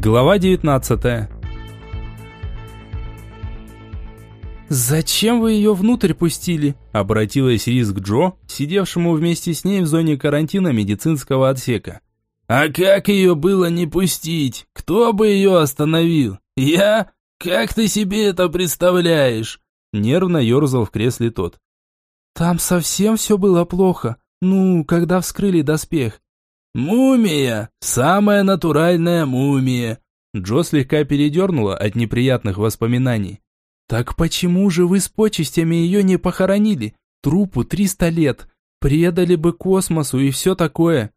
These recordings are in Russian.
Глава 19 «Зачем вы ее внутрь пустили?» – обратилась Рис к Джо, сидевшему вместе с ней в зоне карантина медицинского отсека. «А как ее было не пустить? Кто бы ее остановил? Я? Как ты себе это представляешь?» Нервно ерзал в кресле тот. «Там совсем все было плохо. Ну, когда вскрыли доспех. «Мумия! Самая натуральная мумия!» Джо слегка передернула от неприятных воспоминаний. «Так почему же вы с почестями ее не похоронили? Трупу триста лет. Предали бы космосу и все такое».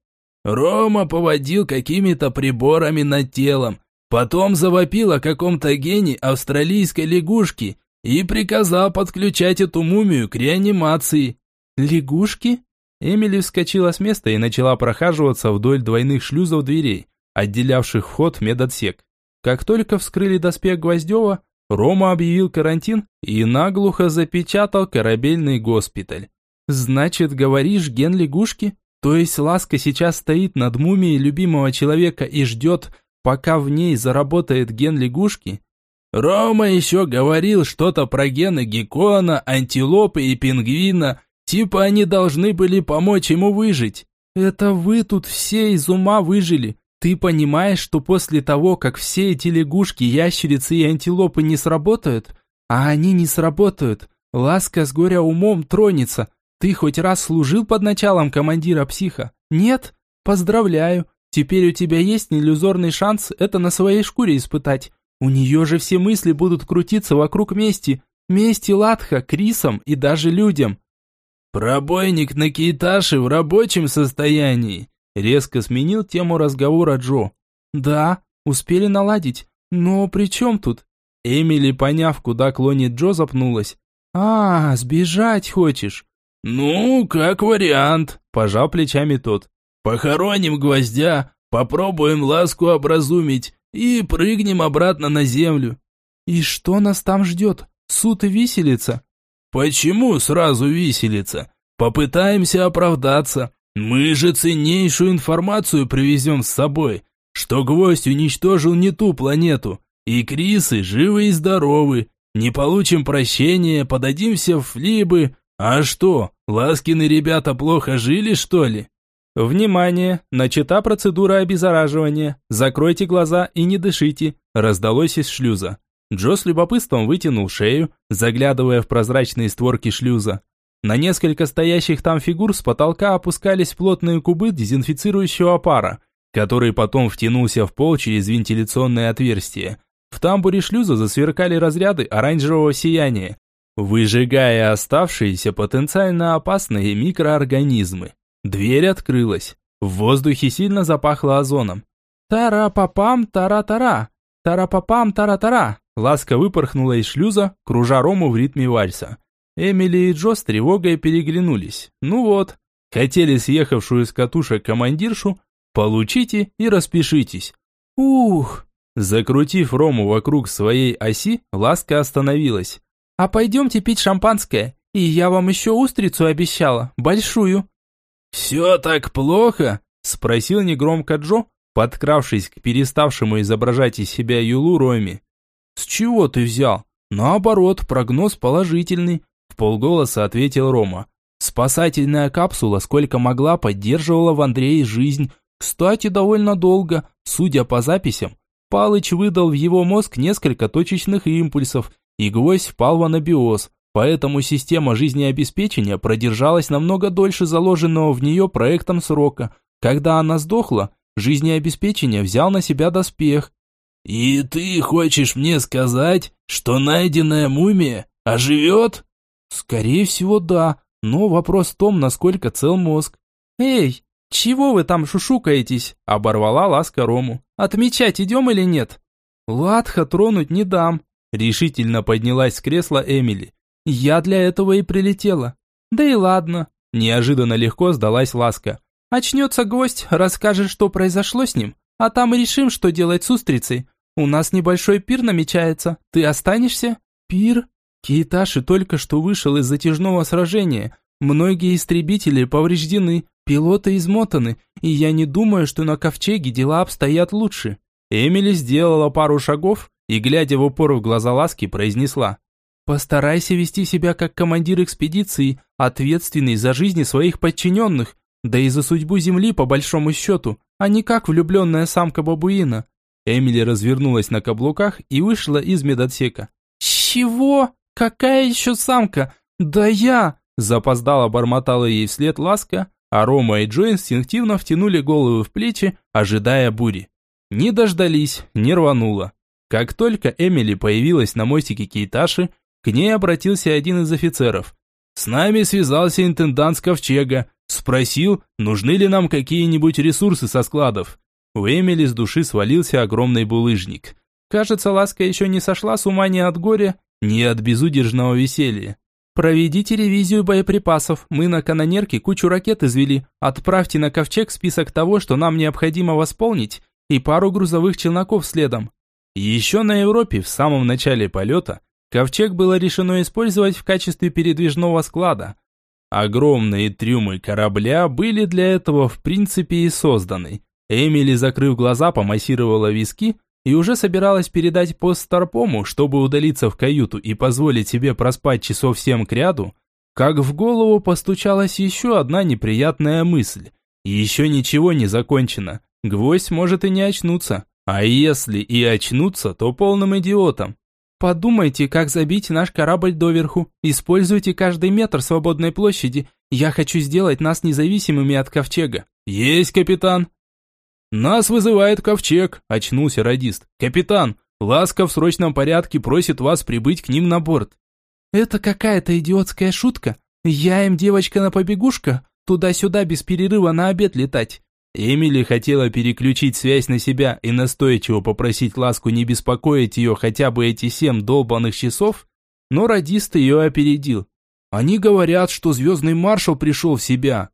Рома поводил какими-то приборами над телом, потом завопил о каком-то гене австралийской лягушки и приказал подключать эту мумию к реанимации. «Лягушки?» Эмили вскочила с места и начала прохаживаться вдоль двойных шлюзов дверей, отделявших вход в медотсек. Как только вскрыли доспех Гвоздева, Рома объявил карантин и наглухо запечатал корабельный госпиталь. «Значит, говоришь, ген лягушки? То есть Ласка сейчас стоит над мумией любимого человека и ждет, пока в ней заработает ген лягушки?» «Рома еще говорил что-то про гены геккона, антилопы и пингвина», Типа они должны были помочь ему выжить. Это вы тут все из ума выжили. Ты понимаешь, что после того, как все эти лягушки, ящерицы и антилопы не сработают, а они не сработают, ласка с горя умом тронется. Ты хоть раз служил под началом командира психа? Нет? Поздравляю. Теперь у тебя есть неиллюзорный шанс это на своей шкуре испытать. У нее же все мысли будут крутиться вокруг мести. Мести Латха, Крисам и даже людям. «Пробойник на Кейташе в рабочем состоянии», – резко сменил тему разговора Джо. «Да, успели наладить. Но при чем тут?» Эмили, поняв, куда клонит Джо, запнулась. «А, сбежать хочешь?» «Ну, как вариант», – пожал плечами тот. «Похороним гвоздя, попробуем ласку образумить и прыгнем обратно на землю». «И что нас там ждет? Суд и виселица?» «Почему сразу виселица? Попытаемся оправдаться. Мы же ценнейшую информацию привезем с собой, что гвоздь уничтожил не ту планету, и Крисы живы и здоровы. Не получим прощения, подадимся в флибы. А что, Ласкины ребята плохо жили, что ли?» «Внимание! Начата процедура обеззараживания. Закройте глаза и не дышите», раздалось из шлюза. Джо с любопытством вытянул шею, заглядывая в прозрачные створки шлюза. На несколько стоящих там фигур с потолка опускались плотные кубы дезинфицирующего пара, который потом втянулся в пол через вентиляционное отверстие. В тамбуре шлюза засверкали разряды оранжевого сияния, выжигая оставшиеся потенциально опасные микроорганизмы. Дверь открылась. В воздухе сильно запахло озоном. «Тара-папам, тара-тара! Тара-папам, тара-тара!» Ласка выпорхнула из шлюза, кружа Рому в ритме вальса. Эмили и Джо с тревогой переглянулись. Ну вот, хотели съехавшую с катушек командиршу, получите и распишитесь. Ух! Закрутив Рому вокруг своей оси, Ласка остановилась. А пойдемте пить шампанское, и я вам еще устрицу обещала, большую. «Все так плохо?» – спросил негромко Джо, подкравшись к переставшему изображать из себя Юлу Роме. «С чего ты взял?» «Наоборот, прогноз положительный», – в полголоса ответил Рома. «Спасательная капсула сколько могла поддерживала в Андрее жизнь. Кстати, довольно долго, судя по записям. Палыч выдал в его мозг несколько точечных импульсов, и гвоздь впал в анабиоз, поэтому система жизнеобеспечения продержалась намного дольше заложенного в нее проектом срока. Когда она сдохла, жизнеобеспечение взял на себя доспех, «И ты хочешь мне сказать, что найденная мумия оживет?» «Скорее всего, да, но вопрос в том, насколько цел мозг». «Эй, чего вы там шушукаетесь?» – оборвала ласка Рому. «Отмечать идем или нет?» «Ладха тронуть не дам», – решительно поднялась с кресла Эмили. «Я для этого и прилетела». «Да и ладно», – неожиданно легко сдалась ласка. «Очнется гость, расскажет, что произошло с ним, а там и решим, что делать с устрицей. У нас небольшой пир намечается. Ты останешься? Пир? Кейташи только что вышел из затяжного сражения. Многие истребители повреждены, пилоты измотаны, и я не думаю, что на ковчеге дела обстоят лучше. Эмили сделала пару шагов и, глядя в упор в глаза Ласки, произнесла. «Постарайся вести себя как командир экспедиции, ответственный за жизни своих подчиненных, да и за судьбу Земли по большому счету, а не как влюбленная самка бабуина». Эмили развернулась на каблуках и вышла из медотсека. «Чего? Какая еще самка? Да я!» Запоздало бормотала ей вслед ласка, а Рома и Джо инстинктивно втянули головы в плечи, ожидая бури. Не дождались, не рвануло. Как только Эмили появилась на мостике Кейташи, к ней обратился один из офицеров. «С нами связался интендант с Ковчега. Спросил, нужны ли нам какие-нибудь ресурсы со складов. У Эмили с души свалился огромный булыжник. Кажется, Ласка еще не сошла с ума ни от горя, ни от безудержного веселья. «Проведите ревизию боеприпасов. Мы на канонерке кучу ракет извели. Отправьте на ковчег список того, что нам необходимо восполнить, и пару грузовых челноков следом». Еще на Европе в самом начале полета ковчег было решено использовать в качестве передвижного склада, Огромные трюмы корабля были для этого в принципе и созданы. Эмили, закрыв глаза, помассировала виски и уже собиралась передать пост Старпому, чтобы удалиться в каюту и позволить себе проспать часов семь кряду, как в голову постучалась еще одна неприятная мысль. Еще ничего не закончено. Гвоздь может и не очнуться. А если и очнуться, то полным идиотом. Подумайте, как забить наш корабль доверху. Используйте каждый метр свободной площади. Я хочу сделать нас независимыми от ковчега. Есть, капитан. Нас вызывает ковчег, очнулся радист. Капитан, Ласка в срочном порядке просит вас прибыть к ним на борт. Это какая-то идиотская шутка. Я им девочка на побегушка, туда-сюда без перерыва на обед летать. Эмили хотела переключить связь на себя и настойчиво попросить Ласку не беспокоить ее хотя бы эти семь долбанных часов, но радист ее опередил. «Они говорят, что звездный маршал пришел в себя.